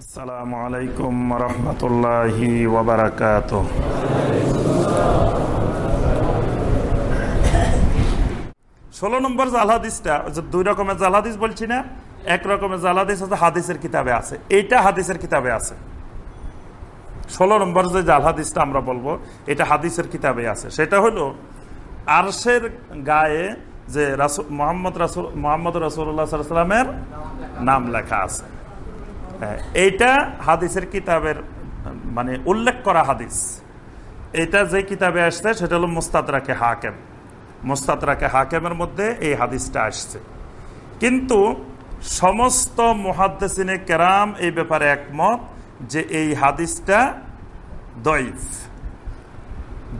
আসসালামু আলাইকুম রহমতুল্লাহি ওবরাকাত ষোলো নম্বর জালহাদিসটা দুই রকমের জালহাদিস বলছি না, এক রকমের জালহাদিস হচ্ছে হাদিসের কিতাবে আছে। এইটা হাদিসের কিতাবে আছে। ষোলো নম্বর যে জালহাদিসটা আমরা বলব, এটা হাদিসের কিতাবে আছে। সেটা হলো, আরশের গায়ে যে রাসুল মোহাম্মদ রাসুল মোহাম্মদ রাসুল্লাহ সাল্লামের নাম লেখা আছে। এইটা হাদিসের কিতাবের মানে উল্লেখ করা হাদিস। এটা যে কিতাবে আসছে, সেটা হলো মুস্তাদরাকে হাকেম। মুস্তাদরাকে হাকেমের মধ্যে এই হাদিসটা আসছে। কিন্তু সমস্ত মুহাদ্দেসিনে কেরাম এই ব্যাপারে একমত যে এই হাদিসটা দইফ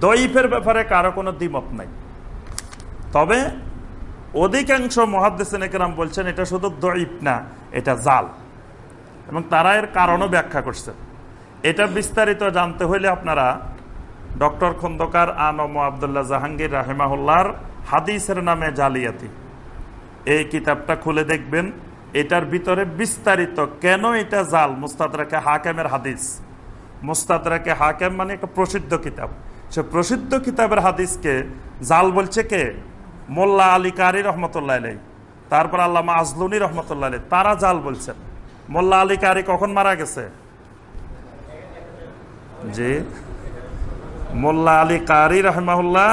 দইফের ব্যাপারে কারও কোনো দ্বিমত নাই। তবে অধিকাংশ মহাদ্দেসিনে কেরাম বলছেন, এটা শুধু দইফ না, এটা জাল। এবং তারা এর কারণও ব্যাখ্যা করছেন এটা বিস্তারিত জানতে হইলে আপনারা ডক্টর খন্দকার আনম আবদুল্লাহ জাহাঙ্গীর রাহেমাহুল্লার হাদিসের নামে জালিয়াতি। এই কিতাবটা খুলে দেখবেন, এটার ভিতরে বিস্তারিত কেন এটা জাল? মুস্তাদরাকে হাকেমের হাদিস। মুস্তাদরাকে হাকেম মানে একটা প্রসিদ্ধ কিতাব। সে প্রসিদ্ধ কিতাবের হাদিসকে জাল বলছে কে? মোল্লা আলী কারি রহমতুল্লাহ তারপর আল্লামা আজলুনি রহমতুল্লাহ তারা জাল বলছেন। মোল্লা আলী কারি কখন মারা গেছে? জি। মোল্লা আলী কারি রহমাউল্লাহ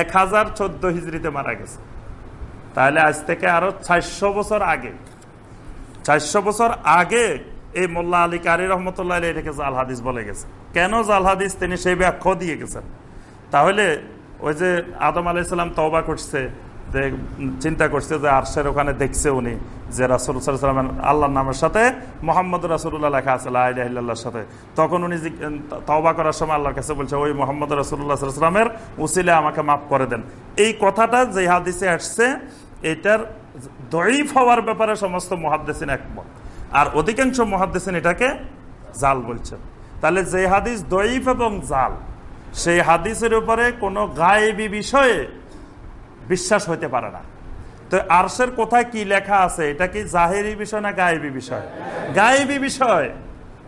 এক হাজার চোদ্দ হিজড়িতে মারা গেছে। তাহলে আজ থেকে আরও চারশো বছর আগে, চারশো বছর আগে এই মোল্লা আলী কারি রহমতুল্লাহ এটাকে জাল হাদিস বলে গেছে। কেন জাল হাদিস? তিনি সেই ব্যাখ্যা দিয়ে গেছেন। তাহলে ওই যে আদম আলাইসাল্লাম তওবা করছে চিন্তা করছে যে আরশের ওখানে দেখছে উনি যে রাসুলামের আল্লাহর নামের সাথে মোহাম্মদ রাসুল্লাহ লেখা আছে আল্লাহর সাথে। তখন উনি তওবা করার সময় আল্লাহর কাছে বলছে, ওই মোহাম্মদ রাসুল্লাহ সাল্লামের উসিলে আমাকে মাফ করে দেন। এই কথাটা যে হাদিসে আসছে, এটার দরিফ হওয়ার ব্যাপারে সমস্ত মহাদ্দেসিন একমত। আর অধিকাংশ মহাদ্দেসিন এটাকে জাল বলছেন। তাহলে যে হাদিস দইফ এবং জাল, সেই হাদিসের উপরে কোনো গায়েবী বিষয়ে বিশ্বাস হইতে পারে না। তো আরশের কোথায় কি লেখা আছে? এটা কি জাহেরি বিষয় না গায়েবী বিষয়? গায়েবী বিষয়।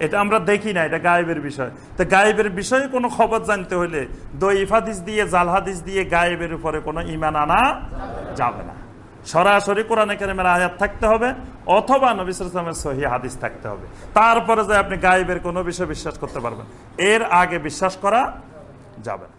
এটা আমরা দেখি না, এটা গায়েবের বিষয়। তো গায়েবের বিষয়ে কোনো খবর জানতে হলে দইফ হাদিস দিয়ে, জাল হাদিস দিয়ে গায়েবের উপরে কোনো ইমান আনা যাবে না। সরাসরি কোরআন কেরামের আয়াত থাকতে হবে, অথবা নবিসের সহি হাদিস থাকতে হবে। তারপরে যে আপনি গায়েবের কোনো বিষয় বিশ্বাস করতে পারবেন, এর আগে বিশ্বাস করা যাবে না।